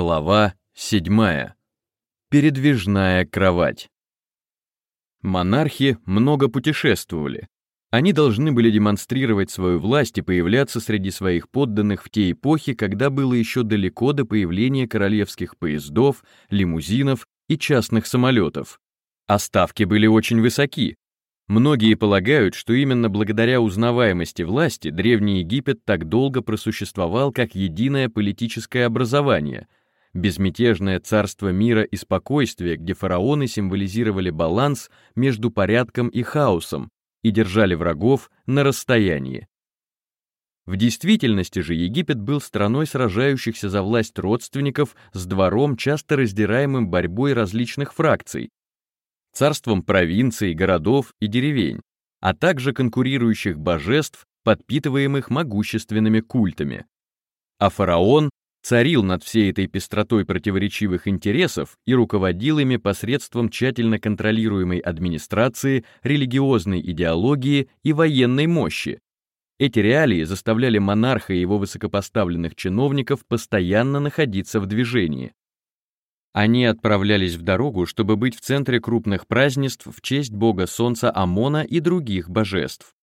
Глава 7. Передвижная кровать. Монархи много путешествовали. Они должны были демонстрировать свою власть и появляться среди своих подданных в те эпохи, когда было еще далеко до появления королевских поездов, лимузинов и частных самолетов. А ставки были очень высоки. Многие полагают, что именно благодаря узнаваемости власти Древний Египет так долго просуществовал как единое политическое образование, безмятежное царство мира и спокойствия, где фараоны символизировали баланс между порядком и хаосом и держали врагов на расстоянии. В действительности же Египет был страной сражающихся за власть родственников с двором, часто раздираемым борьбой различных фракций, царством провинций, городов и деревень, а также конкурирующих божеств, подпитываемых могущественными культами. А фараон царил над всей этой пестротой противоречивых интересов и руководил ими посредством тщательно контролируемой администрации, религиозной идеологии и военной мощи. Эти реалии заставляли монарха и его высокопоставленных чиновников постоянно находиться в движении. Они отправлялись в дорогу, чтобы быть в центре крупных празднеств в честь бога солнца Амона и других божеств.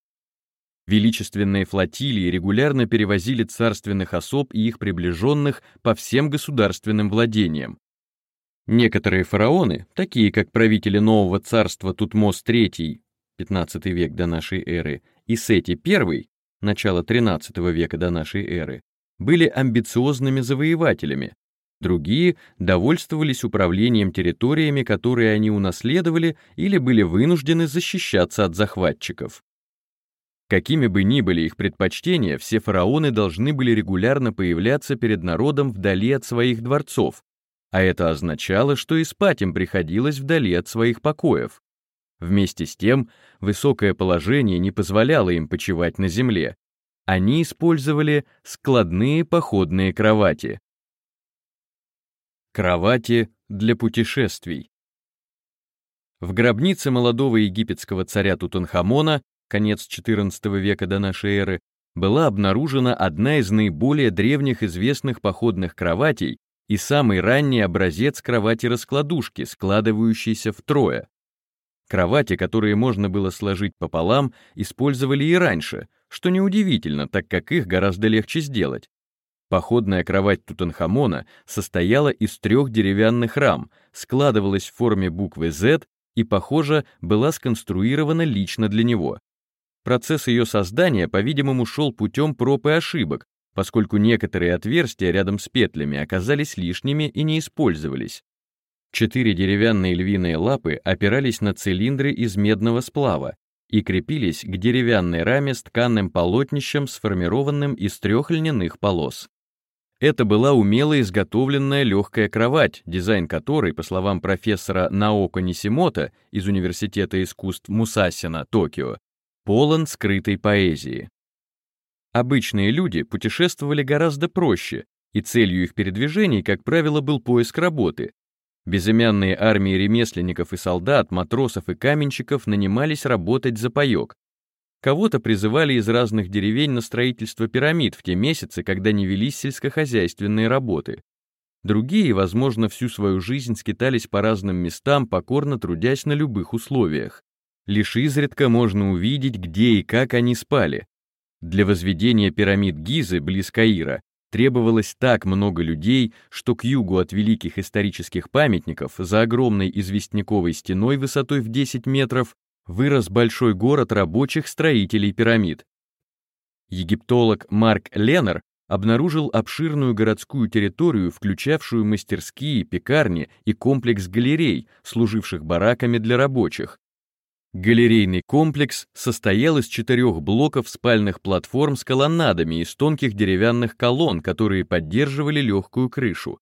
Величественные флотилии регулярно перевозили царственных особ и их приближенных по всем государственным владениям. Некоторые фараоны, такие как правители нового царства Тутмос III, 15 век до нашей эры, и Сети I, начало 13 века до нашей эры, были амбициозными завоевателями, Другие довольствовались управлением территориями, которые они унаследовали или были вынуждены защищаться от захватчиков. Какими бы ни были их предпочтения, все фараоны должны были регулярно появляться перед народом вдали от своих дворцов, а это означало, что и спать им приходилось вдали от своих покоев. Вместе с тем, высокое положение не позволяло им почивать на земле. Они использовали складные походные кровати, Кровати для путешествий. В гробнице молодого египетского царя Тутанхамона, конец XIV века до нашей эры, была обнаружена одна из наиболее древних известных походных кроватей и самый ранний образец кровати-раскладушки, складывающейся втрое. Кровати, которые можно было сложить пополам, использовали и раньше, что неудивительно, так как их гораздо легче сделать. Походная кровать Тутанхамона состояла из трех деревянных рам, складывалась в форме буквы Z и, похоже, была сконструирована лично для него. Процесс ее создания, по-видимому, шел путем проб и ошибок, поскольку некоторые отверстия рядом с петлями оказались лишними и не использовались. Четыре деревянные львиные лапы опирались на цилиндры из медного сплава и крепились к деревянной раме с тканным полотнищем, сформированным из трех льняных полос. Это была умело изготовленная легкая кровать, дизайн которой, по словам профессора Наоко Нисимото из Университета искусств Мусасина, Токио, полон скрытой поэзии. Обычные люди путешествовали гораздо проще, и целью их передвижений, как правило, был поиск работы. Безымянные армии ремесленников и солдат, матросов и каменщиков нанимались работать за паёк, Кого-то призывали из разных деревень на строительство пирамид в те месяцы, когда не велись сельскохозяйственные работы. Другие, возможно, всю свою жизнь скитались по разным местам, покорно трудясь на любых условиях. Лишь изредка можно увидеть, где и как они спали. Для возведения пирамид Гизы близ Каира требовалось так много людей, что к югу от великих исторических памятников за огромной известняковой стеной высотой в 10 метров вырос большой город рабочих строителей пирамид. Египтолог Марк Леннер обнаружил обширную городскую территорию, включавшую мастерские, пекарни и комплекс галерей, служивших бараками для рабочих. Галерейный комплекс состоял из четырех блоков спальных платформ с колоннадами из тонких деревянных колонн, которые поддерживали легкую крышу.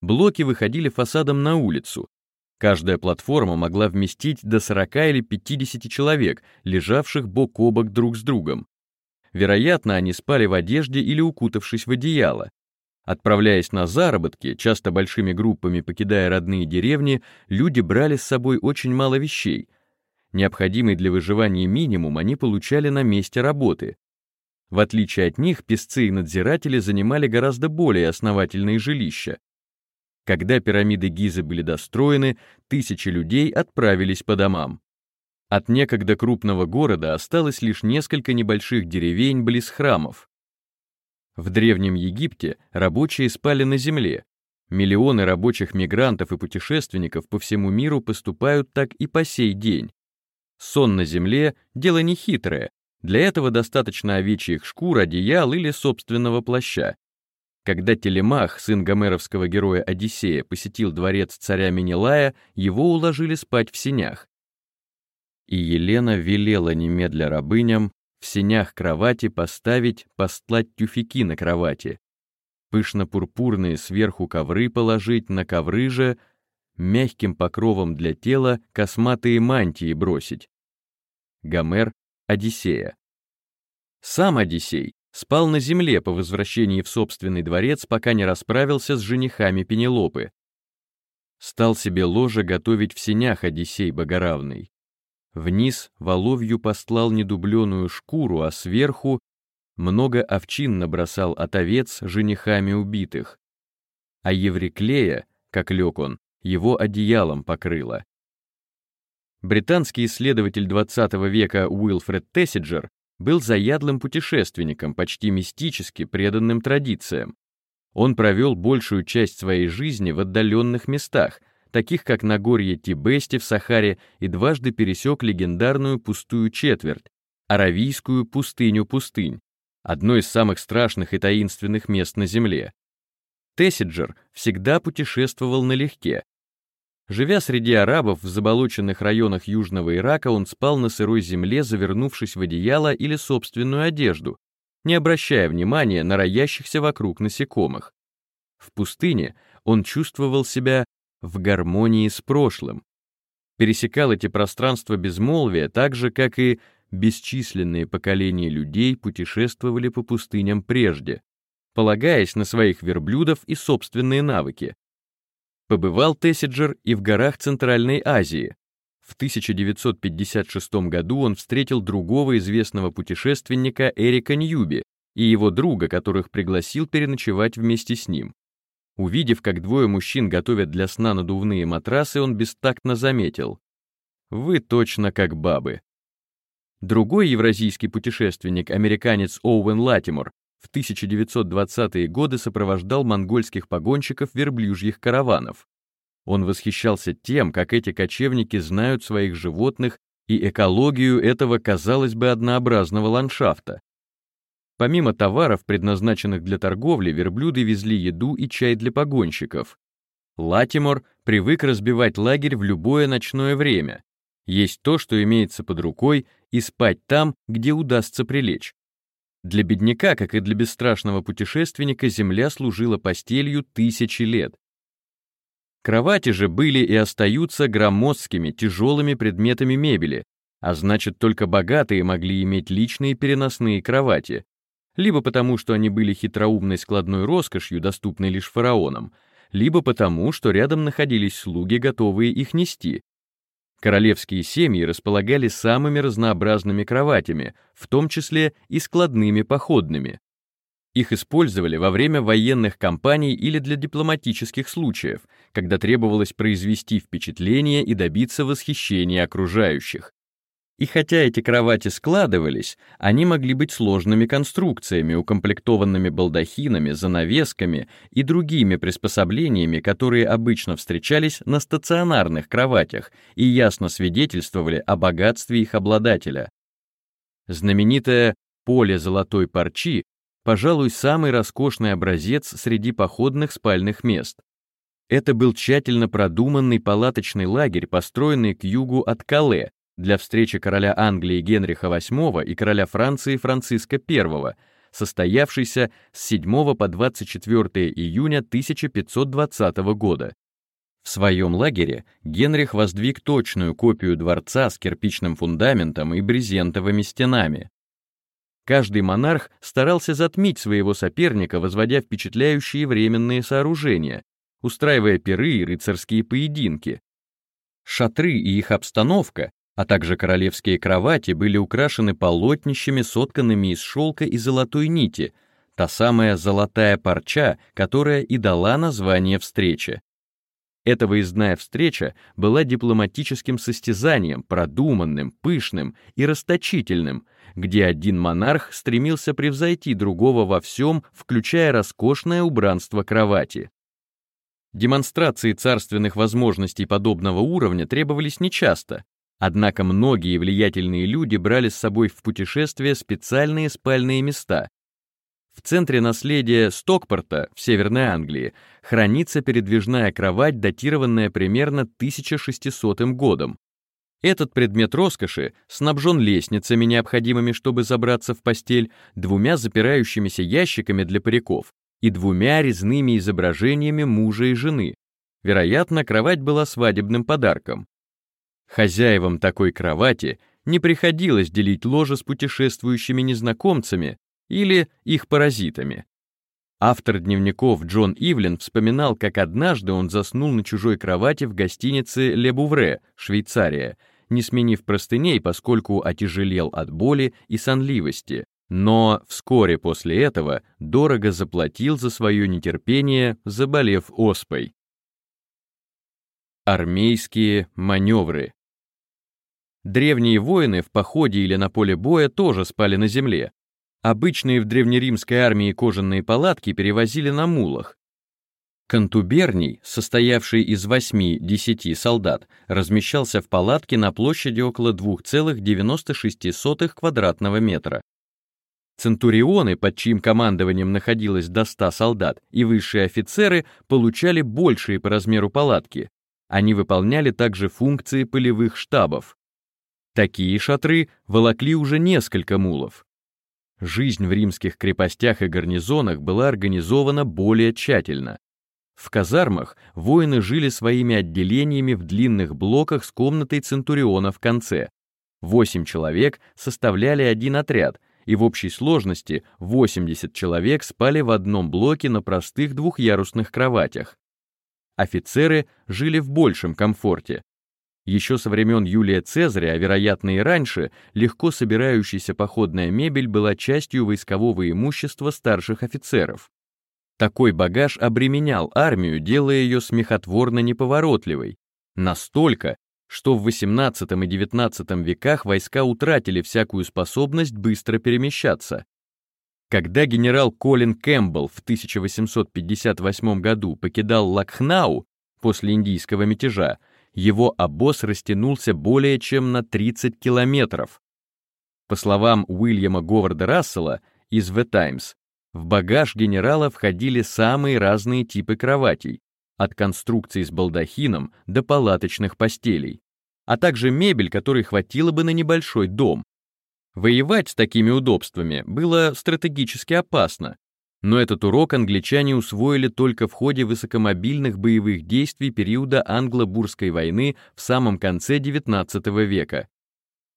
Блоки выходили фасадом на улицу, Каждая платформа могла вместить до 40 или 50 человек, лежавших бок о бок друг с другом. Вероятно, они спали в одежде или укутавшись в одеяло. Отправляясь на заработки, часто большими группами покидая родные деревни, люди брали с собой очень мало вещей. Необходимый для выживания минимум они получали на месте работы. В отличие от них, песцы и надзиратели занимали гораздо более основательные жилища, Когда пирамиды Гизы были достроены, тысячи людей отправились по домам. От некогда крупного города осталось лишь несколько небольших деревень близ храмов. В Древнем Египте рабочие спали на земле. Миллионы рабочих мигрантов и путешественников по всему миру поступают так и по сей день. Сон на земле — дело нехитрое. Для этого достаточно овечьих шкур, одеял или собственного плаща. Когда Телемах, сын гомеровского героя Одиссея, посетил дворец царя Менелая, его уложили спать в сенях. И Елена велела немедля рабыням в сенях кровати поставить, постлать тюфяки на кровати, пышно-пурпурные сверху ковры положить, на ковры же мягким покровом для тела косматые мантии бросить. Гомер, Одиссея. Сам Одиссей спал на земле по возвращении в собственный дворец, пока не расправился с женихами Пенелопы. Стал себе ложе готовить в сенях Одиссей Богоравный. Вниз воловью постлал недубленную шкуру, а сверху много овчин набросал от овец женихами убитых. А Евриклея, как лег он, его одеялом покрыло. Британский исследователь XX века Уилфред Тессиджер был заядлым путешественником, почти мистически преданным традициям. Он провел большую часть своей жизни в отдаленных местах, таких как Нагорье Тибести в Сахаре, и дважды пересек легендарную пустую четверть, Аравийскую пустыню пустынь, одно из самых страшных и таинственных мест на Земле. Тессиджер всегда путешествовал налегке. Живя среди арабов в заболоченных районах Южного Ирака, он спал на сырой земле, завернувшись в одеяло или собственную одежду, не обращая внимания на роящихся вокруг насекомых. В пустыне он чувствовал себя в гармонии с прошлым. Пересекал эти пространства безмолвия так же, как и бесчисленные поколения людей путешествовали по пустыням прежде, полагаясь на своих верблюдов и собственные навыки. Побывал Тессиджер и в горах Центральной Азии. В 1956 году он встретил другого известного путешественника Эрика Ньюби и его друга, которых пригласил переночевать вместе с ним. Увидев, как двое мужчин готовят для сна надувные матрасы, он бестактно заметил. «Вы точно как бабы». Другой евразийский путешественник, американец Оуэн Латимор, в 1920-е годы сопровождал монгольских погонщиков верблюжьих караванов. Он восхищался тем, как эти кочевники знают своих животных и экологию этого, казалось бы, однообразного ландшафта. Помимо товаров, предназначенных для торговли, верблюды везли еду и чай для погонщиков. Латимор привык разбивать лагерь в любое ночное время, есть то, что имеется под рукой, и спать там, где удастся прилечь. Для бедняка, как и для бесстрашного путешественника, земля служила постелью тысячи лет. Кровати же были и остаются громоздкими, тяжелыми предметами мебели, а значит, только богатые могли иметь личные переносные кровати, либо потому, что они были хитроумной складной роскошью, доступной лишь фараонам, либо потому, что рядом находились слуги, готовые их нести, Королевские семьи располагали самыми разнообразными кроватями, в том числе и складными походными. Их использовали во время военных кампаний или для дипломатических случаев, когда требовалось произвести впечатление и добиться восхищения окружающих. И хотя эти кровати складывались, они могли быть сложными конструкциями, укомплектованными балдахинами, занавесками и другими приспособлениями, которые обычно встречались на стационарных кроватях и ясно свидетельствовали о богатстве их обладателя. Знаменитое «поле золотой парчи» пожалуй, самый роскошный образец среди походных спальных мест. Это был тщательно продуманный палаточный лагерь, построенный к югу от Кале, для встречи короля Англии Генриха VIII и короля Франции Франциска I, состоявшейся с 7 по 24 июня 1520 года. В своем лагере Генрих воздвиг точную копию дворца с кирпичным фундаментом и брезентовыми стенами. Каждый монарх старался затмить своего соперника, возводя впечатляющие временные сооружения, устраивая пиры и рыцарские поединки. Шатры и их обстановка а также королевские кровати были украшены полотнищами, сотканными из шелка и золотой нити, та самая золотая парча, которая и дала название встрече. Эта выездная встреча была дипломатическим состязанием, продуманным, пышным и расточительным, где один монарх стремился превзойти другого во всем, включая роскошное убранство кровати. Демонстрации царственных возможностей подобного уровня требовались нечасто, однако многие влиятельные люди брали с собой в путешествие специальные спальные места, в центре наследия Стокпорта в Северной Англии хранится передвижная кровать, датированная примерно 1600 годом. Этот предмет роскоши снабжен лестницами, необходимыми, чтобы забраться в постель, двумя запирающимися ящиками для париков и двумя резными изображениями мужа и жены. Вероятно, кровать была свадебным подарком. Хозяевам такой кровати не приходилось делить ложе с путешествующими незнакомцами, или их паразитами. Автор дневников Джон Ивлен вспоминал, как однажды он заснул на чужой кровати в гостинице Ле Бувре, Швейцария, не сменив простыней, поскольку отяжелел от боли и сонливости, но вскоре после этого дорого заплатил за свое нетерпение, заболев оспой. Армейские маневры Древние воины в походе или на поле боя тоже спали на земле, Обычные в древнеримской армии кожаные палатки перевозили на мулах. Контуберний, состоявший из 8-10 солдат, размещался в палатке на площади около 2,96 квадратного метра. Центурионы, под чьим командованием находилось до 100 солдат, и высшие офицеры получали большие по размеру палатки. Они выполняли также функции полевых штабов. Такие шатры волокли уже несколько мулов. Жизнь в римских крепостях и гарнизонах была организована более тщательно. В казармах воины жили своими отделениями в длинных блоках с комнатой Центуриона в конце. Восемь человек составляли один отряд, и в общей сложности 80 человек спали в одном блоке на простых двухъярусных кроватях. Офицеры жили в большем комфорте. Еще со времен Юлия Цезаря, а вероятно и раньше, легко собирающаяся походная мебель была частью войскового имущества старших офицеров. Такой багаж обременял армию, делая ее смехотворно неповоротливой. Настолько, что в XVIII и XIX веках войска утратили всякую способность быстро перемещаться. Когда генерал Колин Кэмпбелл в 1858 году покидал Лакхнау после индийского мятежа, его обоз растянулся более чем на 30 километров. По словам Уильяма Говарда Рассела из The Times, в багаж генерала входили самые разные типы кроватей, от конструкций с балдахином до палаточных постелей, а также мебель, которой хватило бы на небольшой дом. Воевать с такими удобствами было стратегически опасно, но этот урок англичане усвоили только в ходе высокомобильных боевых действий периода Англо-Бурской войны в самом конце XIX века.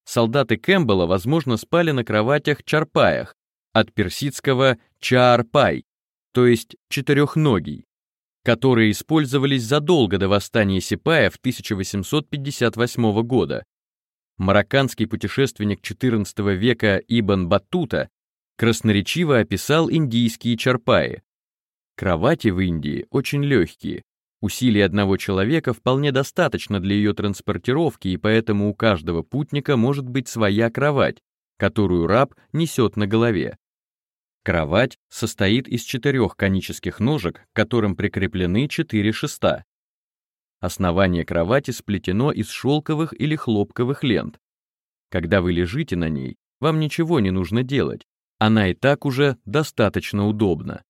Солдаты Кэмпбелла, возможно, спали на кроватях-чарпаях, от персидского чаарпай, то есть четырехногий, которые использовались задолго до восстания Сипаев 1858 года. Марокканский путешественник XIV века Ибн Баттута красноречиво описал индийские чарпаи. Кровати в Индии очень легкие. Усилий одного человека вполне достаточно для ее транспортировки, и поэтому у каждого путника может быть своя кровать, которую раб несет на голове. Кровать состоит из четырех конических ножек, к которым прикреплены четыре шеста. Основание кровати сплетено из шелковых или хлопковых лент. Когда вы лежите на ней, вам ничего не нужно делать, она и так уже достаточно удобна.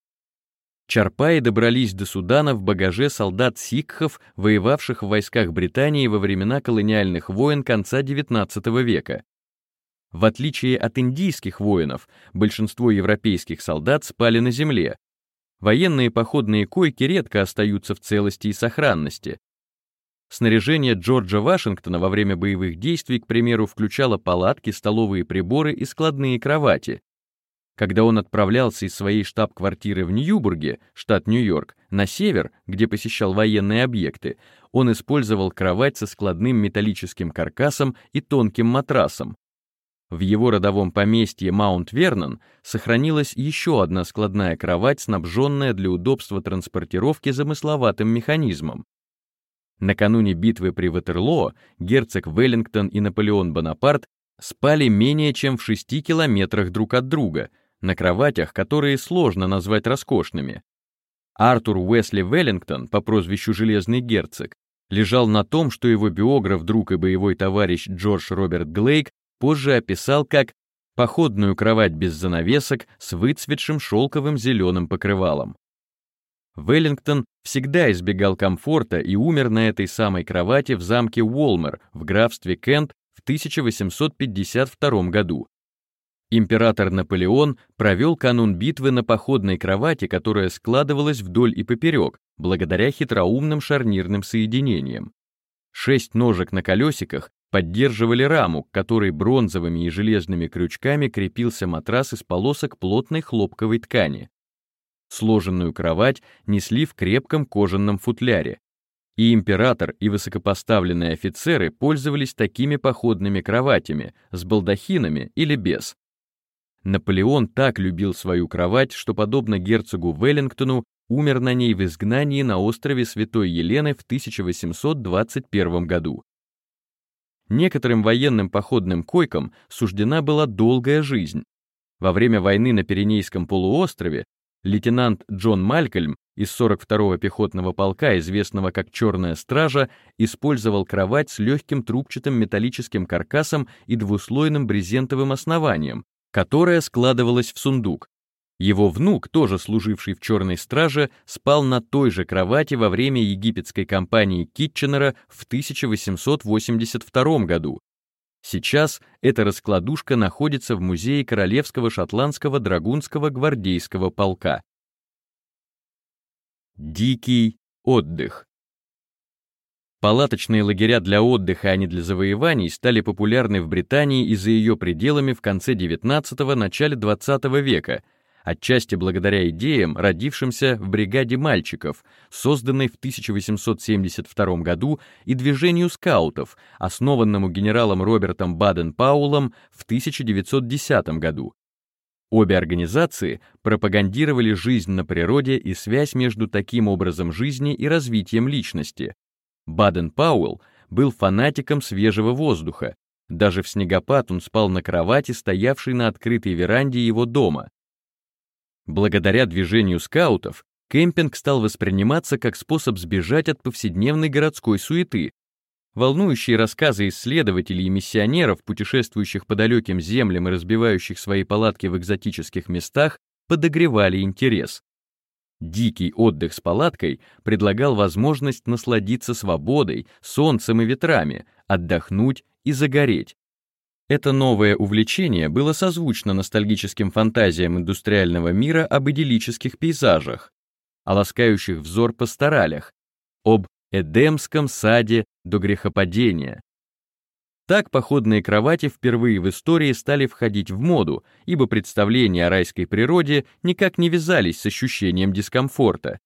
Чарпаи добрались до Судана в багаже солдат сикхов, воевавших в войсках Британии во времена колониальных войн конца XIX века. В отличие от индийских воинов, большинство европейских солдат спали на земле. Военные походные койки редко остаются в целости и сохранности. Снаряжение Джорджа Вашингтона во время боевых действий, к примеру, включало палатки, столовые приборы и складные кровати. Когда он отправлялся из своей штаб-квартиры в Ньюбурге, штат Нью-Йорк, на север, где посещал военные объекты, он использовал кровать со складным металлическим каркасом и тонким матрасом. В его родовом поместье Маунт-Вернон сохранилась еще одна складная кровать, снабженная для удобства транспортировки замысловатым механизмом. Накануне битвы при Ватерлоо герцог Веллингтон и Наполеон Бонапарт спали менее чем в 6 километрах друг от друга, на кроватях, которые сложно назвать роскошными. Артур Уэсли Веллингтон по прозвищу Железный герцог лежал на том, что его биограф, друг и боевой товарищ Джордж Роберт Глейк позже описал как походную кровать без занавесок с выцветшим шелковым зеленым покрывалом. Веллингтон всегда избегал комфорта и умер на этой самой кровати в замке Уолмер в графстве Кент в 1852 году. Император Наполеон провел канун битвы на походной кровати, которая складывалась вдоль и поперек, благодаря хитроумным шарнирным соединениям. Шесть ножек на колесиках поддерживали раму, к которой бронзовыми и железными крючками крепился матрас из полосок плотной хлопковой ткани. Сложенную кровать несли в крепком кожаном футляре. И император, и высокопоставленные офицеры пользовались такими походными кроватями, с балдахинами или без. Наполеон так любил свою кровать, что, подобно герцогу Веллингтону, умер на ней в изгнании на острове Святой Елены в 1821 году. Некоторым военным походным койкам суждена была долгая жизнь. Во время войны на Пиренейском полуострове лейтенант Джон Малькольм из 42-го пехотного полка, известного как «Черная стража», использовал кровать с легким трубчатым металлическим каркасом и двуслойным брезентовым основанием, которое складывалось в сундук. Его внук, тоже служивший в черной страже, спал на той же кровати во время египетской кампании Китченера в 1882 году. Сейчас эта раскладушка находится в музее Королевского шотландского драгунского гвардейского полка. Дикий отдых Палаточные лагеря для отдыха, а не для завоеваний, стали популярны в Британии и за ее пределами в конце XIX – начале XX века – отчасти благодаря идеям, родившимся в бригаде мальчиков, созданной в 1872 году, и движению скаутов, основанному генералом Робертом Баден-Паулом в 1910 году. Обе организации пропагандировали жизнь на природе и связь между таким образом жизни и развитием личности. Баден-Пауэлл был фанатиком свежего воздуха. Даже в снегопад он спал на кровати, стоявшей на открытой веранде его дома. Благодаря движению скаутов, кемпинг стал восприниматься как способ сбежать от повседневной городской суеты. Волнующие рассказы исследователей и миссионеров, путешествующих по далеким землям и разбивающих свои палатки в экзотических местах, подогревали интерес. Дикий отдых с палаткой предлагал возможность насладиться свободой, солнцем и ветрами, отдохнуть и загореть. Это новое увлечение было созвучно ностальгическим фантазиям индустриального мира об идиллических пейзажах, о ласкающих взор пасторалях, об Эдемском саде до грехопадения. Так походные кровати впервые в истории стали входить в моду, ибо представления о райской природе никак не вязались с ощущением дискомфорта.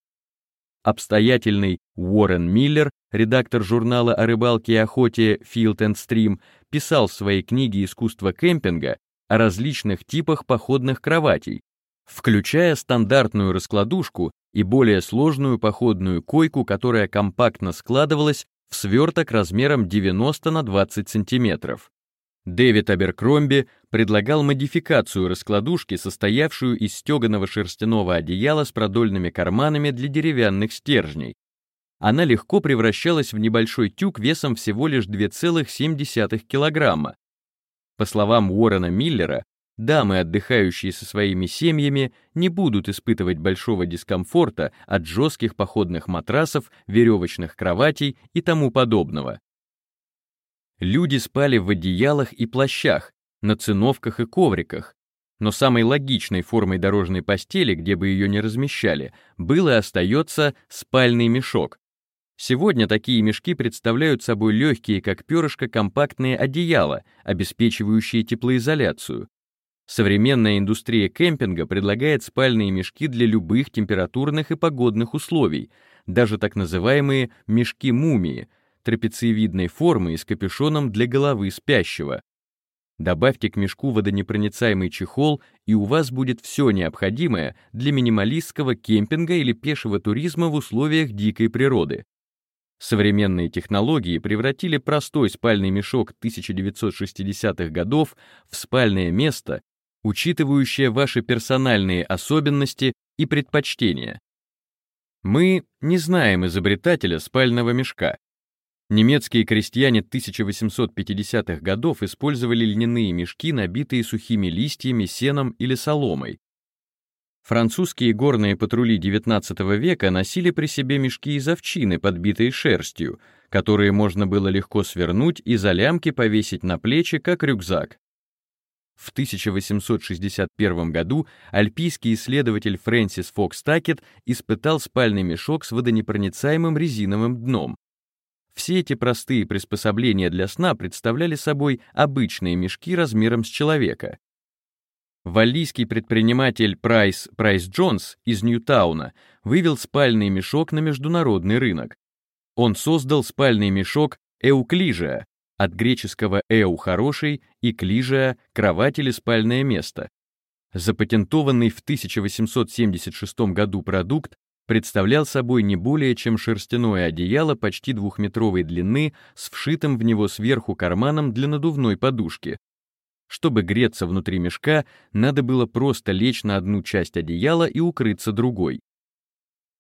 Обстоятельный Уоррен Миллер, редактор журнала о рыбалке и охоте Field and Stream, писал в своей книге «Искусство кемпинга» о различных типах походных кроватей, включая стандартную раскладушку и более сложную походную койку, которая компактно складывалась в сверток размером 90 на 20 сантиметров. Дэвид Аберкромби предлагал модификацию раскладушки, состоявшую из стеганого шерстяного одеяла с продольными карманами для деревянных стержней, она легко превращалась в небольшой тюк весом всего лишь 2,7 килограмма. По словам Уоррена Миллера, дамы, отдыхающие со своими семьями, не будут испытывать большого дискомфорта от жестких походных матрасов, веревочных кроватей и тому подобного. Люди спали в одеялах и плащах, на циновках и ковриках, но самой логичной формой дорожной постели, где бы ее ни размещали, был и остается спальный мешок, Сегодня такие мешки представляют собой легкие, как перышко, компактные одеяла, обеспечивающие теплоизоляцию. Современная индустрия кемпинга предлагает спальные мешки для любых температурных и погодных условий, даже так называемые мешки-мумии, трапециевидной формы и с капюшоном для головы спящего. Добавьте к мешку водонепроницаемый чехол, и у вас будет все необходимое для минималистского кемпинга или пешего туризма в условиях дикой природы. Современные технологии превратили простой спальный мешок 1960-х годов в спальное место, учитывающее ваши персональные особенности и предпочтения. Мы не знаем изобретателя спального мешка. Немецкие крестьяне 1850-х годов использовали льняные мешки, набитые сухими листьями, сеном или соломой. Французские горные патрули XIX века носили при себе мешки из овчины, подбитые шерстью, которые можно было легко свернуть и за лямки повесить на плечи, как рюкзак. В 1861 году альпийский исследователь Фрэнсис Фокс Такет испытал спальный мешок с водонепроницаемым резиновым дном. Все эти простые приспособления для сна представляли собой обычные мешки размером с человека. Валлийский предприниматель Прайс Прайс Джонс из Ньютауна вывел спальный мешок на международный рынок. Он создал спальный мешок Эуклижия, от греческого «эу» — «хороший» и «клижия» — «кровать» или «спальное место». Запатентованный в 1876 году продукт представлял собой не более чем шерстяное одеяло почти двухметровой длины с вшитым в него сверху карманом для надувной подушки. Чтобы греться внутри мешка, надо было просто лечь на одну часть одеяла и укрыться другой.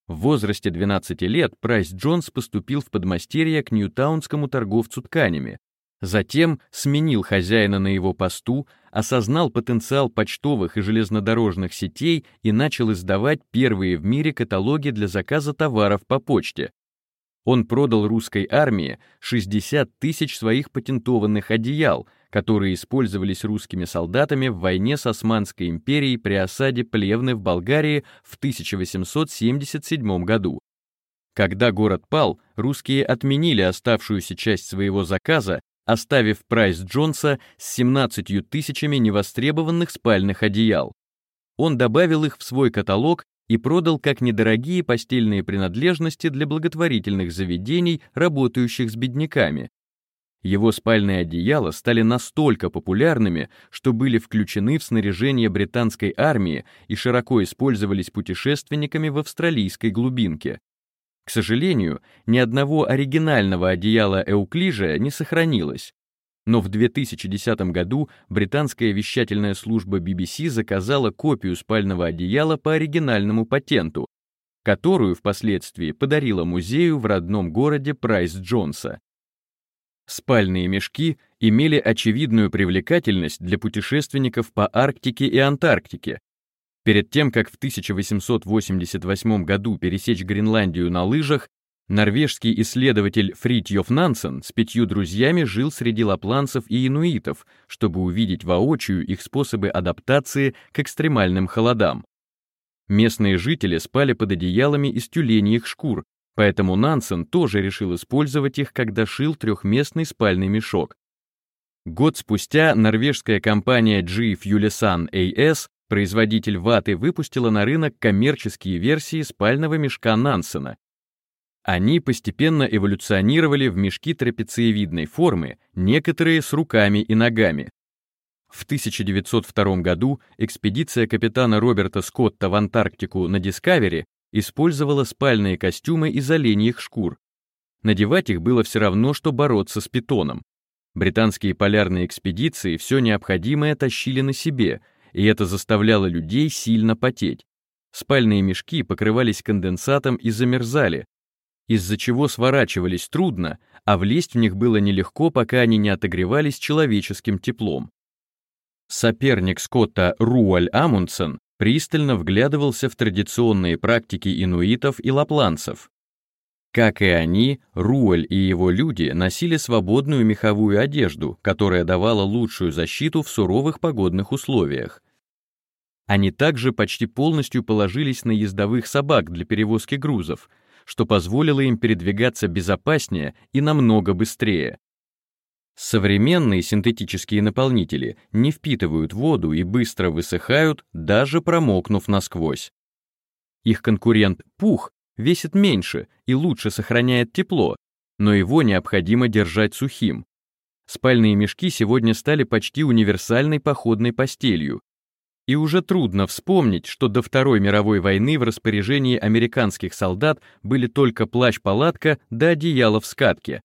В возрасте 12 лет Прайс Джонс поступил в подмастерье к ньютаунскому торговцу тканями, Затем сменил хозяина на его посту, осознал потенциал почтовых и железнодорожных сетей и начал издавать первые в мире каталоги для заказа товаров по почте. Он продал русской армии 60 тысяч своих патентованных одеял, которые использовались русскими солдатами в войне с Османской империей при осаде Плевны в Болгарии в 1877 году. Когда город пал, русские отменили оставшуюся часть своего заказа оставив Прайс Джонса с 17 тысячами невостребованных спальных одеял. Он добавил их в свой каталог и продал как недорогие постельные принадлежности для благотворительных заведений, работающих с бедняками. Его спальные одеяла стали настолько популярными, что были включены в снаряжение британской армии и широко использовались путешественниками в австралийской глубинке. К сожалению, ни одного оригинального одеяла Эуклижа не сохранилось. Но в 2010 году британская вещательная служба BBC заказала копию спального одеяла по оригинальному патенту, которую впоследствии подарила музею в родном городе Прайс-Джонса. Спальные мешки имели очевидную привлекательность для путешественников по Арктике и Антарктике, Перед тем, как в 1888 году пересечь Гренландию на лыжах, норвежский исследователь Фритьёф Нансен с пятью друзьями жил среди лапланцев и инуитов, чтобы увидеть воочию их способы адаптации к экстремальным холодам. Местные жители спали под одеялами из тюленьих шкур, поэтому Нансен тоже решил использовать их, когда шил трехместный спальный мешок. Год спустя норвежская компания G Fulesan AS производитель ваты выпустила на рынок коммерческие версии спального мешка Нансена. Они постепенно эволюционировали в мешки трапециевидной формы, некоторые с руками и ногами. В 1902 году экспедиция капитана Роберта Скотта в Антарктику на Дискавери использовала спальные костюмы из оленьих шкур. Надевать их было все равно, что бороться с питоном. Британские полярные экспедиции все необходимое тащили на себе — и это заставляло людей сильно потеть. Спальные мешки покрывались конденсатом и замерзали, из-за чего сворачивались трудно, а влезть в них было нелегко, пока они не отогревались человеческим теплом. Соперник Скотта Руаль Амундсен пристально вглядывался в традиционные практики инуитов и лапланцев. Как и они, Руаль и его люди носили свободную меховую одежду, которая давала лучшую защиту в суровых погодных условиях. Они также почти полностью положились на ездовых собак для перевозки грузов, что позволило им передвигаться безопаснее и намного быстрее. Современные синтетические наполнители не впитывают воду и быстро высыхают, даже промокнув насквозь. Их конкурент пух весит меньше и лучше сохраняет тепло, но его необходимо держать сухим. Спальные мешки сегодня стали почти универсальной походной постелью. И уже трудно вспомнить, что до Второй мировой войны в распоряжении американских солдат были только плащ-палатка да одеяло в скатке.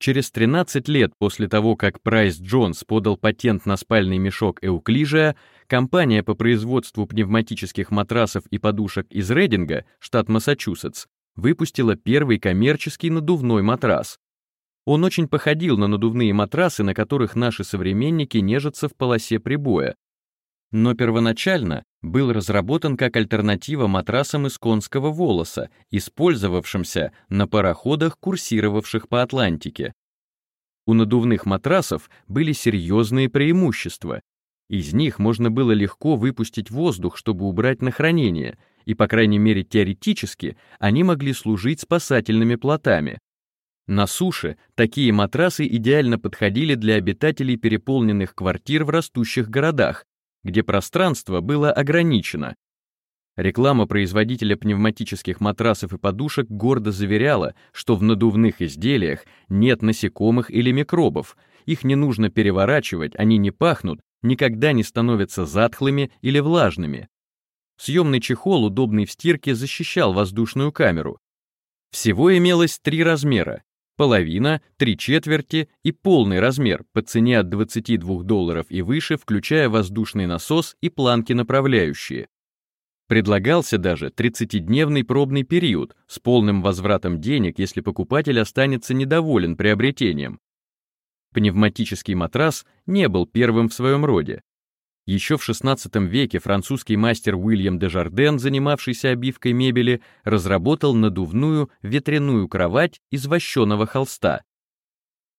Через 13 лет после того, как Прайс Джонс подал патент на спальный мешок Эуклижия, компания по производству пневматических матрасов и подушек из Рейдинга, штат Массачусетс, выпустила первый коммерческий надувной матрас. Он очень походил на надувные матрасы, на которых наши современники нежатся в полосе прибоя, но первоначально был разработан как альтернатива матрасам из конского волоса, использовавшимся на пароходах, курсировавших по Атлантике. У надувных матрасов были серьезные преимущества. Из них можно было легко выпустить воздух, чтобы убрать на хранение, и, по крайней мере теоретически, они могли служить спасательными плотами. На суше такие матрасы идеально подходили для обитателей переполненных квартир в растущих городах, где пространство было ограничено. Реклама производителя пневматических матрасов и подушек гордо заверяла, что в надувных изделиях нет насекомых или микробов, их не нужно переворачивать, они не пахнут, никогда не становятся затхлыми или влажными. Съемный чехол, удобный в стирке, защищал воздушную камеру. Всего имелось три размера половина, три четверти и полный размер по цене от 22 долларов и выше, включая воздушный насос и планки направляющие. Предлагался даже 30-дневный пробный период с полным возвратом денег, если покупатель останется недоволен приобретением. Пневматический матрас не был первым в своем роде. Еще в XVI веке французский мастер Уильям де Жарден, занимавшийся обивкой мебели, разработал надувную ветряную кровать из вощеного холста.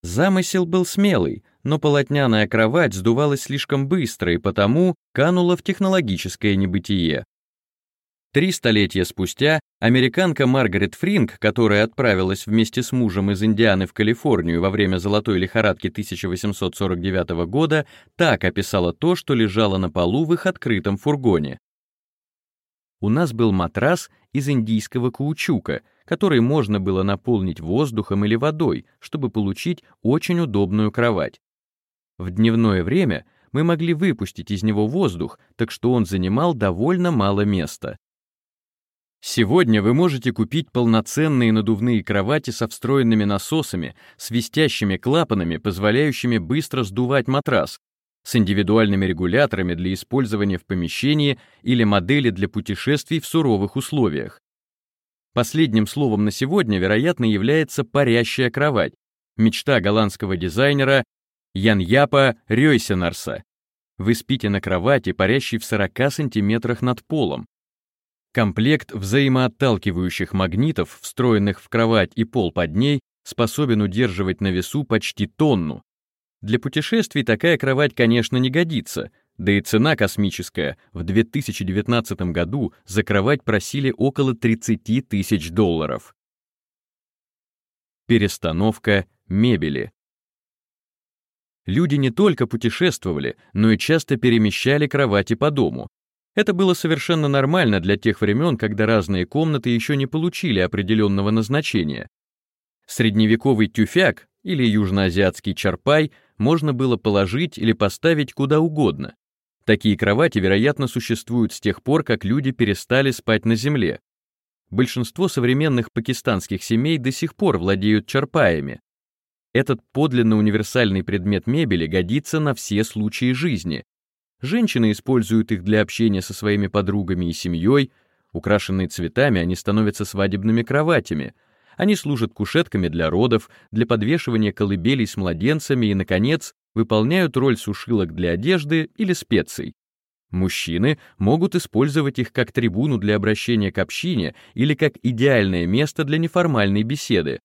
Замысел был смелый, но полотняная кровать сдувалась слишком быстро и потому канула в технологическое небытие. Три столетия спустя американка Маргарет Фринг, которая отправилась вместе с мужем из Индианы в Калифорнию во время золотой лихорадки 1849 года, так описала то, что лежало на полу в их открытом фургоне. У нас был матрас из индийского каучука, который можно было наполнить воздухом или водой, чтобы получить очень удобную кровать. В дневное время мы могли выпустить из него воздух, так что он занимал довольно мало места. Сегодня вы можете купить полноценные надувные кровати со встроенными насосами, свистящими клапанами, позволяющими быстро сдувать матрас, с индивидуальными регуляторами для использования в помещении или модели для путешествий в суровых условиях. Последним словом на сегодня, вероятно, является парящая кровать, мечта голландского дизайнера Яньяпа Рёйсенарса. Вы спите на кровати, парящей в 40 сантиметрах над полом, Комплект взаимоотталкивающих магнитов, встроенных в кровать и пол под ней, способен удерживать на весу почти тонну. Для путешествий такая кровать, конечно, не годится, да и цена космическая. В 2019 году за кровать просили около 30 тысяч долларов. Перестановка мебели. Люди не только путешествовали, но и часто перемещали кровати по дому, это было совершенно нормально для тех времен, когда разные комнаты еще не получили определенного назначения. Средневековый тюфяк или южноазиатский чарпай можно было положить или поставить куда угодно. Такие кровати, вероятно, существуют с тех пор, как люди перестали спать на земле. Большинство современных пакистанских семей до сих пор владеют чарпаями. Этот подлинно универсальный предмет мебели годится на все случаи жизни, Женщины используют их для общения со своими подругами и семьей. Украшенные цветами, они становятся свадебными кроватями. Они служат кушетками для родов, для подвешивания колыбелей с младенцами и, наконец, выполняют роль сушилок для одежды или специй. Мужчины могут использовать их как трибуну для обращения к общине или как идеальное место для неформальной беседы.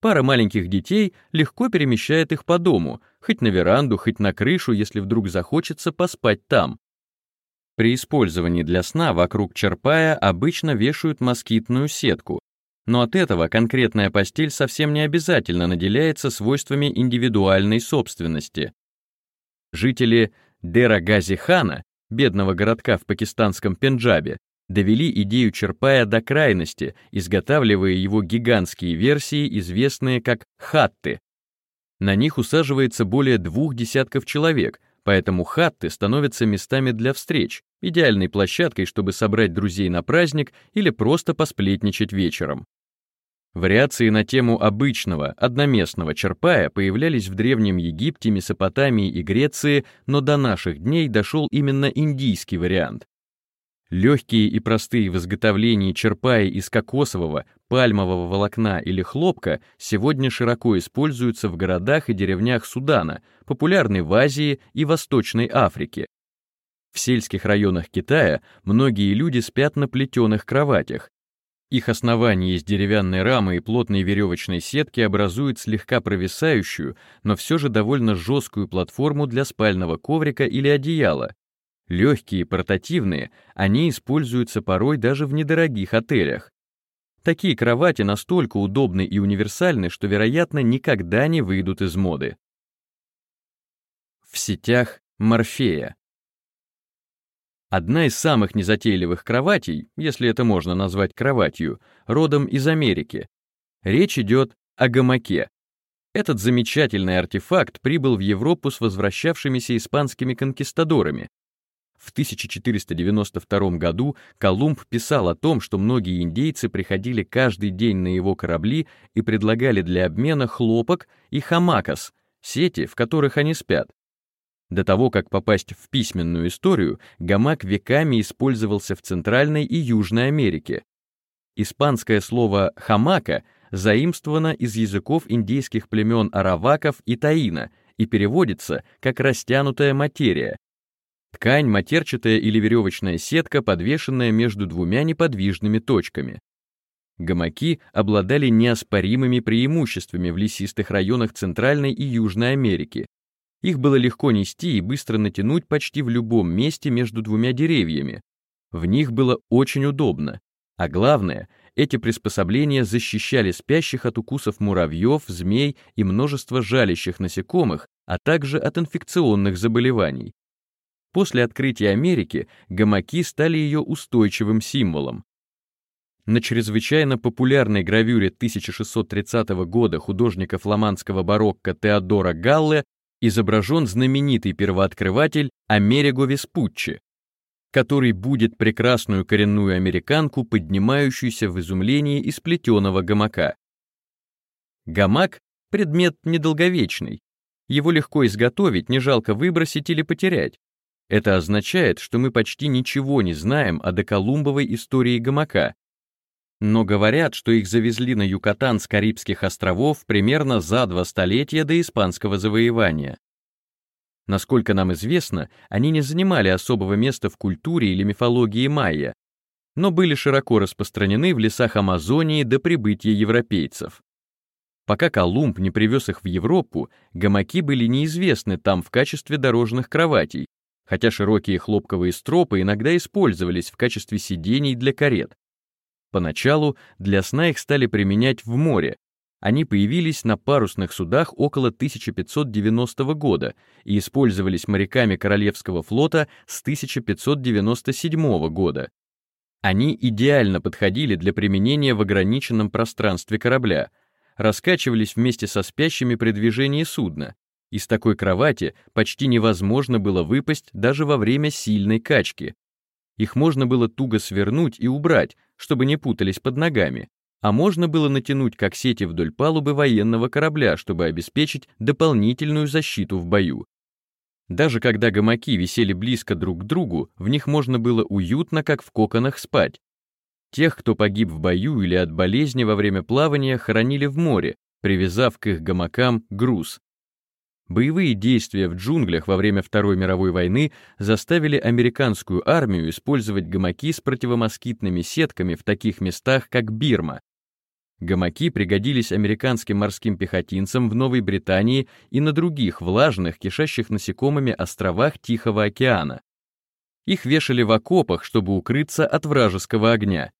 Пара маленьких детей легко перемещает их по дому, хоть на веранду, хоть на крышу, если вдруг захочется поспать там. При использовании для сна вокруг черпая обычно вешают москитную сетку, но от этого конкретная постель совсем не обязательно наделяется свойствами индивидуальной собственности. Жители Дера-Гази-Хана, бедного городка в пакистанском Пенджабе, довели идею Черпая до крайности, изготавливая его гигантские версии, известные как хатты. На них усаживается более двух десятков человек, поэтому хатты становятся местами для встреч, идеальной площадкой, чтобы собрать друзей на праздник или просто посплетничать вечером. Вариации на тему обычного, одноместного черпая появлялись в Древнем Египте, Месопотамии и Греции, но до наших дней дошел именно индийский вариант. Легкие и простые в изготовлении черпаи из кокосового, пальмового волокна или хлопка сегодня широко используются в городах и деревнях Судана, популярны в Азии и Восточной Африке. В сельских районах Китая многие люди спят на плетеных кроватях, их основание из деревянной рамы и плотной веревочной сетки образует слегка провисающую, но все же довольно жесткую платформу для спального коврика или одеяла. Легкие портативные, они используются порой даже в недорогих отелях. Такие кровати настолько удобны и универсальны, что, вероятно, никогда не выйдут из моды. В сетях Морфея Одна из самых незатейливых кроватей, если это можно назвать кроватью, родом из Америки. Речь идет о гамаке. Этот замечательный артефакт прибыл в Европу с возвращавшимися испанскими конкистадорами. В 1492 году Колумб писал о том, что многие индейцы приходили каждый день на его корабли и предлагали для обмена хлопок и хамакас, сети, в которых они спят. До того, как попасть в письменную историю, гамак веками использовался в Центральной и Южной Америке. Испанское слово «хамака» заимствовано из языков индейских племен араваков и таина и переводится как «растянутая материя». Ткань, матерчатая или веревочная сетка, подвешенная между двумя неподвижными точками. Гамаки обладали неоспоримыми преимуществами в лесистых районах Центральной и Южной Америки, их было легко нести и быстро натянуть почти в любом месте между двумя деревьями. В них было очень удобно. А главное, эти приспособления защищали спящих от укусов муравьев, змей и множества жалящих насекомых, а также от инфекционных заболеваний. После открытия Америки гамаки стали ее устойчивым символом. На чрезвычайно популярной гравюре 1630 года художника фламандского барокко Теодора Галле изображен знаменитый первооткрыватель Америго Веспуччи, который будет прекрасную коренную американку, поднимающуюся в изумлении из плетеного гамака. Гамак — предмет недолговечный. Его легко изготовить, не жалко выбросить или потерять. Это означает, что мы почти ничего не знаем о доколумбовой истории гамака, но говорят, что их завезли на Юкатан с Карибских островов примерно за два столетия до испанского завоевания. Насколько нам известно, они не занимали особого места в культуре или мифологии майя, но были широко распространены в лесах Амазонии до прибытия европейцев. Пока Колумб не привез их в Европу, гамаки были неизвестны там в качестве дорожных кроватей, хотя широкие хлопковые стропы иногда использовались в качестве сидений для карет. Поначалу для сна их стали применять в море. Они появились на парусных судах около 1590 года и использовались моряками Королевского флота с 1597 года. Они идеально подходили для применения в ограниченном пространстве корабля, раскачивались вместе со спящими при движении судна. Из такой кровати почти невозможно было выпасть даже во время сильной качки. Их можно было туго свернуть и убрать, чтобы не путались под ногами, а можно было натянуть как сети вдоль палубы военного корабля, чтобы обеспечить дополнительную защиту в бою. Даже когда гамаки висели близко друг к другу, в них можно было уютно, как в коконах, спать. Тех, кто погиб в бою или от болезни во время плавания, хоронили в море, привязав к их гамакам груз. Боевые действия в джунглях во время Второй мировой войны заставили американскую армию использовать гамаки с противомоскитными сетками в таких местах, как Бирма. Гамаки пригодились американским морским пехотинцам в Новой Британии и на других влажных, кишащих насекомыми островах Тихого океана. Их вешали в окопах, чтобы укрыться от вражеского огня.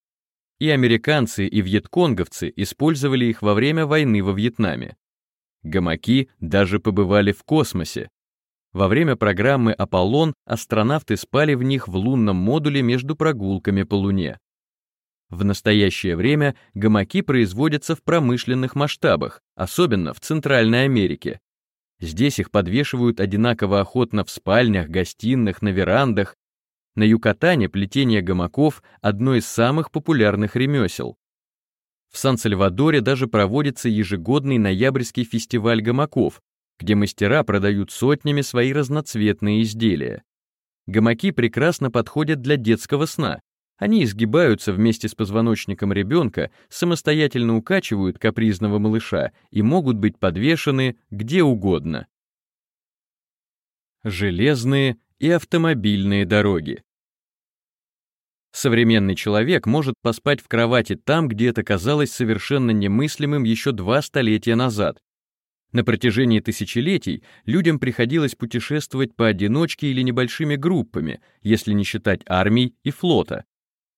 И американцы, и вьетконговцы использовали их во время войны во Вьетнаме. Гамаки даже побывали в космосе. Во время программы «Аполлон» астронавты спали в них в лунном модуле между прогулками по Луне. В настоящее время гамаки производятся в промышленных масштабах, особенно в Центральной Америке. Здесь их подвешивают одинаково охотно в спальнях, гостиных, на верандах. На Юкатане плетение гамаков — одно из самых популярных ремесел. В Сан-Сальвадоре даже проводится ежегодный ноябрьский фестиваль гамаков, где мастера продают сотнями свои разноцветные изделия. Гамаки прекрасно подходят для детского сна. Они изгибаются вместе с позвоночником ребенка, самостоятельно укачивают капризного малыша и могут быть подвешены где угодно. Железные и автомобильные дороги. Современный человек может поспать в кровати там, где это казалось совершенно немыслимым еще два столетия назад. На протяжении тысячелетий людям приходилось путешествовать поодиночке или небольшими группами, если не считать армий и флота.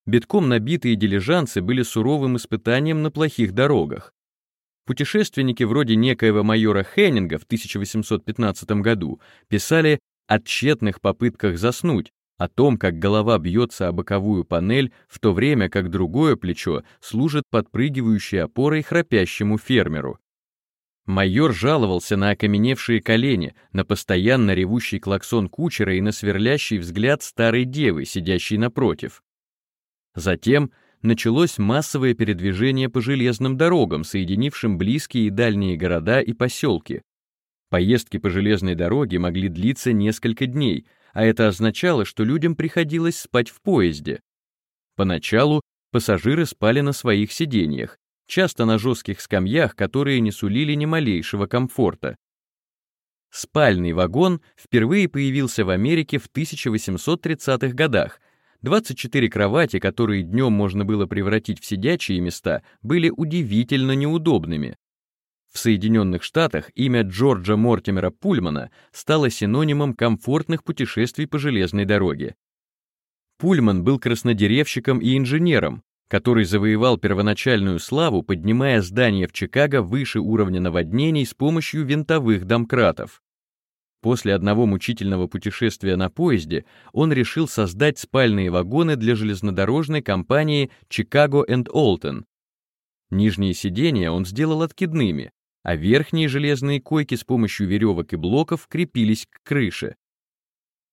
Битком набитые дилижансы были суровым испытанием на плохих дорогах. Путешественники вроде некоего майора Хеннинга в 1815 году писали о тщетных попытках заснуть, о том, как голова бьется о боковую панель, в то время как другое плечо служит подпрыгивающей опорой храпящему фермеру. Майор жаловался на окаменевшие колени, на постоянно ревущий клаксон кучера и на сверлящий взгляд старой девы, сидящей напротив. Затем началось массовое передвижение по железным дорогам, соединившим близкие и дальние города и поселки. Поездки по железной дороге могли длиться несколько дней, а это означало, что людям приходилось спать в поезде. Поначалу пассажиры спали на своих сиденьях, часто на жестких скамьях, которые не сулили ни малейшего комфорта. Спальный вагон впервые появился в Америке в 1830-х годах. 24 кровати, которые днем можно было превратить в сидячие места, были удивительно неудобными. В Соединенных Штатах имя Джорджа Мортимера Пульмана стало синонимом комфортных путешествий по железной дороге. Пульман был краснодеревщиком и инженером, который завоевал первоначальную славу, поднимая здания в Чикаго выше уровня наводнений с помощью винтовых домкратов. После одного мучительного путешествия на поезде он решил создать спальные вагоны для железнодорожной компании Chicago and Alton. Нижние сиденья он сделал откидными, а верхние железные койки с помощью веревок и блоков крепились к крыше.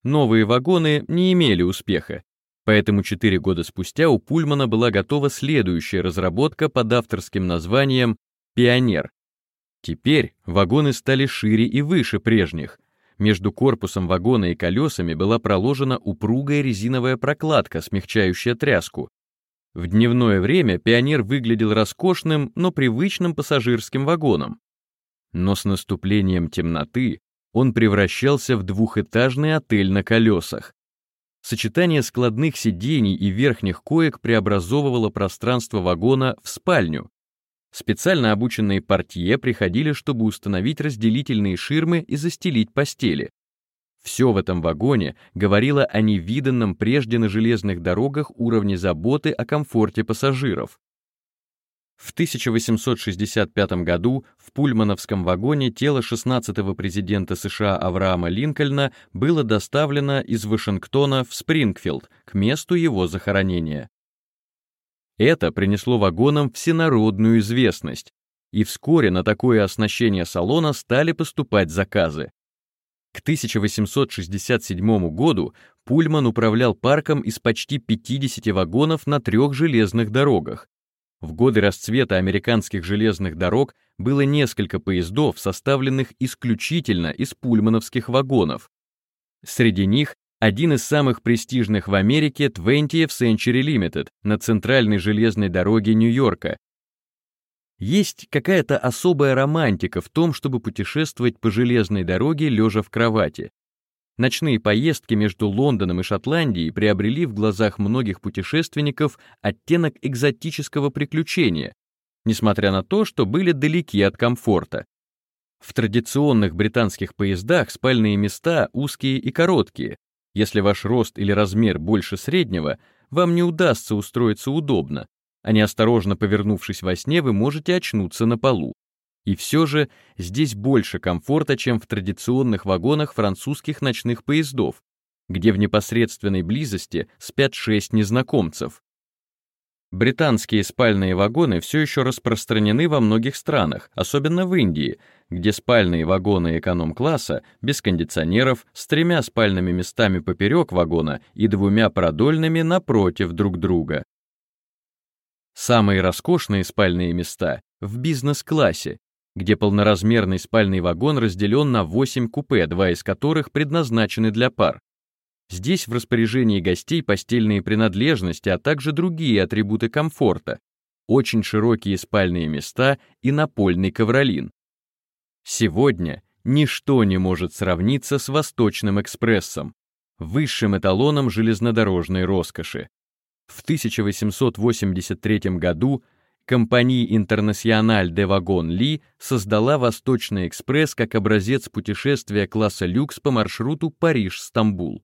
Новые вагоны не имели успеха, Поэтому четыре года спустя у Пульмана была готова следующая разработка под авторским названием «Пионер». Теперь вагоны стали шире и выше прежних. Между корпусом вагона и колесами была проложена упругая резиновая прокладка, смягчающая тряску. В дневное время «Пионер» выглядел роскошным, но привычным пассажирским вагоном. Но с наступлением темноты он превращался в двухэтажный отель на колесах. Сочетание складных сидений и верхних коек преобразовывало пространство вагона в спальню. Специально обученные портье приходили, чтобы установить разделительные ширмы и застелить постели. Все в этом вагоне говорило о невиданном прежде на железных дорогах уровне заботы о комфорте пассажиров. В 1865 году в пульмановском вагоне тело 16-го президента США Авраама Линкольна было доставлено из Вашингтона в Спрингфилд к месту его захоронения. Это принесло вагонам всенародную известность, и вскоре на такое оснащение салона стали поступать заказы. К 1867 году Пульман управлял парком из почти 50 вагонов на трех железных дорогах, в годы расцвета американских железных дорог было несколько поездов, составленных исключительно из пульмановских вагонов. Среди них один из самых престижных в Америке 20th Century Limited на центральной железной дороге Нью-Йорка. Есть какая-то особая романтика в том, чтобы путешествовать по железной дороге лежа в кровати. Ночные поездки между Лондоном и Шотландией приобрели в глазах многих путешественников оттенок экзотического приключения, несмотря на то, что были далеки от комфорта. В традиционных британских поездах спальные места узкие и короткие. Если ваш рост или размер больше среднего, вам не удастся устроиться удобно, а неосторожно повернувшись во сне, вы можете очнуться на полу. И все же здесь больше комфорта, чем в традиционных вагонах французских ночных поездов, где в непосредственной близости спят шесть незнакомцев. Британские спальные вагоны все еще распространены во многих странах, особенно в Индии, где спальные вагоны эконом-класса без кондиционеров с тремя спальными местами поперек вагона и двумя продольными напротив друг друга. Самые роскошные спальные места в бизнес-классе, где полноразмерный спальный вагон разделен на 8 купе, два из которых предназначены для пар. Здесь в распоряжении гостей постельные принадлежности, а также другие атрибуты комфорта, очень широкие спальные места и напольный ковролин. Сегодня ничто не может сравниться с Восточным экспрессом, высшим эталоном железнодорожной роскоши. В 1883 году компания International de Wagon Ли создала Восточный экспресс как образец путешествия класса люкс по маршруту Париж-Стамбул.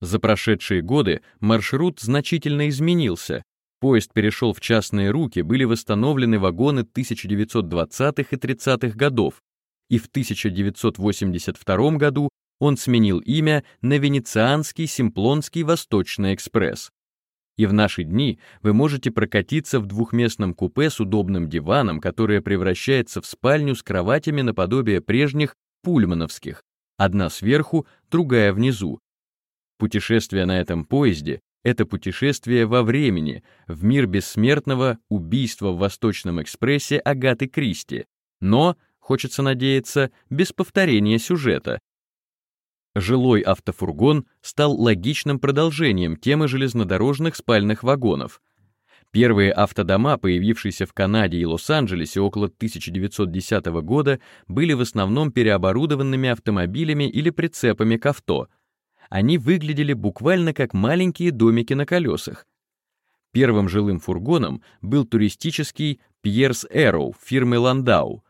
За прошедшие годы маршрут значительно изменился. Поезд перешел в частные руки, были восстановлены вагоны 1920-х и 30-х годов, и в 1982 году он сменил имя на Венецианский Симплонский Восточный экспресс. И в наши дни вы можете прокатиться в двухместном купе с удобным диваном, которое превращается в спальню с кроватями наподобие прежних пульмановских, одна сверху, другая внизу, Путешествие на этом поезде — это путешествие во времени, в мир бессмертного убийства в Восточном экспрессе Агаты Кристи, но, хочется надеяться, без повторения сюжета. Жилой автофургон стал логичным продолжением темы железнодорожных спальных вагонов. Первые автодома, появившиеся в Канаде и Лос-Анджелесе около 1910 года, были в основном переоборудованными автомобилями или прицепами к авто — они выглядели буквально как маленькие домики на колесах. Первым жилым фургоном был туристический Пьерс Эроу фирмы Ландау.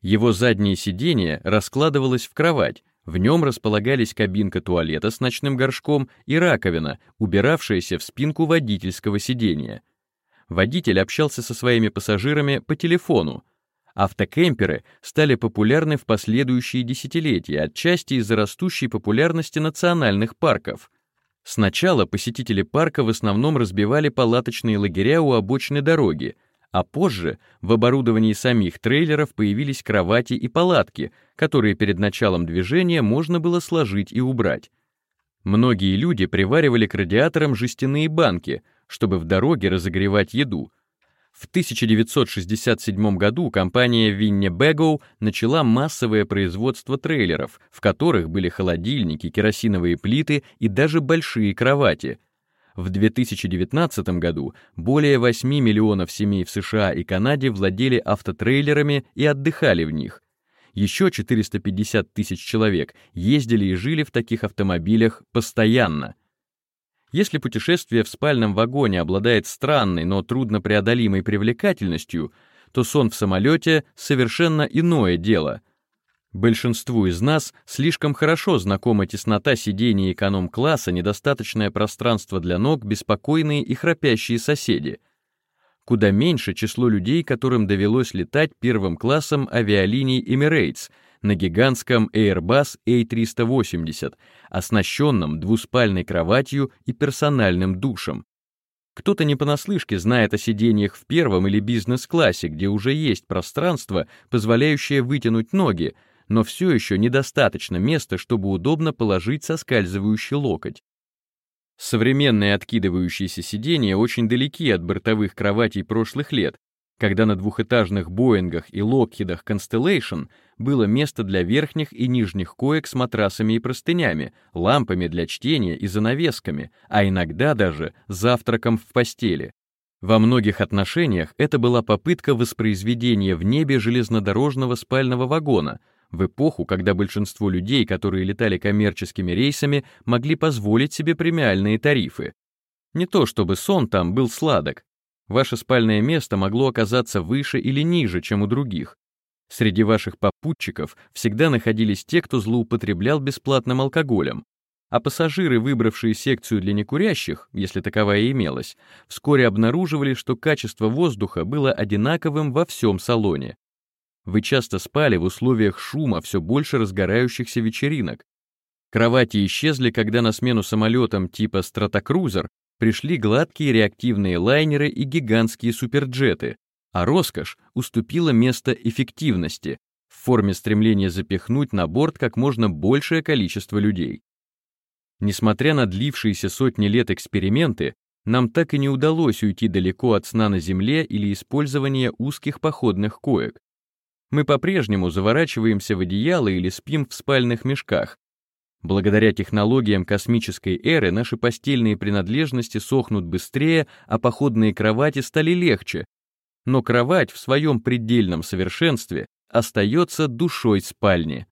Его заднее сиденье раскладывалось в кровать, в нем располагались кабинка туалета с ночным горшком и раковина, убиравшаяся в спинку водительского сиденья. Водитель общался со своими пассажирами по телефону, Автокемперы стали популярны в последующие десятилетия, отчасти из-за растущей популярности национальных парков. Сначала посетители парка в основном разбивали палаточные лагеря у обочины дороги, а позже в оборудовании самих трейлеров появились кровати и палатки, которые перед началом движения можно было сложить и убрать. Многие люди приваривали к радиаторам жестяные банки, чтобы в дороге разогревать еду, в 1967 году компания Winnebago начала массовое производство трейлеров, в которых были холодильники, керосиновые плиты и даже большие кровати. В 2019 году более 8 миллионов семей в США и Канаде владели автотрейлерами и отдыхали в них. Еще 450 тысяч человек ездили и жили в таких автомобилях постоянно — если путешествие в спальном вагоне обладает странной, но труднопреодолимой привлекательностью, то сон в самолете — совершенно иное дело. Большинству из нас слишком хорошо знакома теснота сидений эконом-класса, недостаточное пространство для ног, беспокойные и храпящие соседи. Куда меньше число людей, которым довелось летать первым классом авиалиний Emirates — на гигантском Airbus A380, оснащенном двуспальной кроватью и персональным душем. Кто-то не понаслышке знает о сидениях в первом или бизнес-классе, где уже есть пространство, позволяющее вытянуть ноги, но все еще недостаточно места, чтобы удобно положить соскальзывающий локоть. Современные откидывающиеся сиденья очень далеки от бортовых кроватей прошлых лет, когда на двухэтажных Боингах и Локхидах Constellation было место для верхних и нижних коек с матрасами и простынями, лампами для чтения и занавесками, а иногда даже завтраком в постели. Во многих отношениях это была попытка воспроизведения в небе железнодорожного спального вагона в эпоху, когда большинство людей, которые летали коммерческими рейсами, могли позволить себе премиальные тарифы. Не то чтобы сон там был сладок, Ваше спальное место могло оказаться выше или ниже, чем у других. Среди ваших попутчиков всегда находились те, кто злоупотреблял бесплатным алкоголем, а пассажиры, выбравшие секцию для некурящих, если таковая имелась, вскоре обнаруживали, что качество воздуха было одинаковым во всем салоне. Вы часто спали в условиях шума все больше разгорающихся вечеринок. Кровати исчезли, когда на смену самолетам типа «Стратокрузер» пришли гладкие реактивные лайнеры и гигантские суперджеты, а роскошь уступила место эффективности в форме стремления запихнуть на борт как можно большее количество людей. Несмотря на длившиеся сотни лет эксперименты, нам так и не удалось уйти далеко от сна на Земле или использования узких походных коек. Мы по-прежнему заворачиваемся в одеяло или спим в спальных мешках. Благодаря технологиям космической эры наши постельные принадлежности сохнут быстрее, а походные кровати стали легче. Но кровать в своем предельном совершенстве остается душой спальни.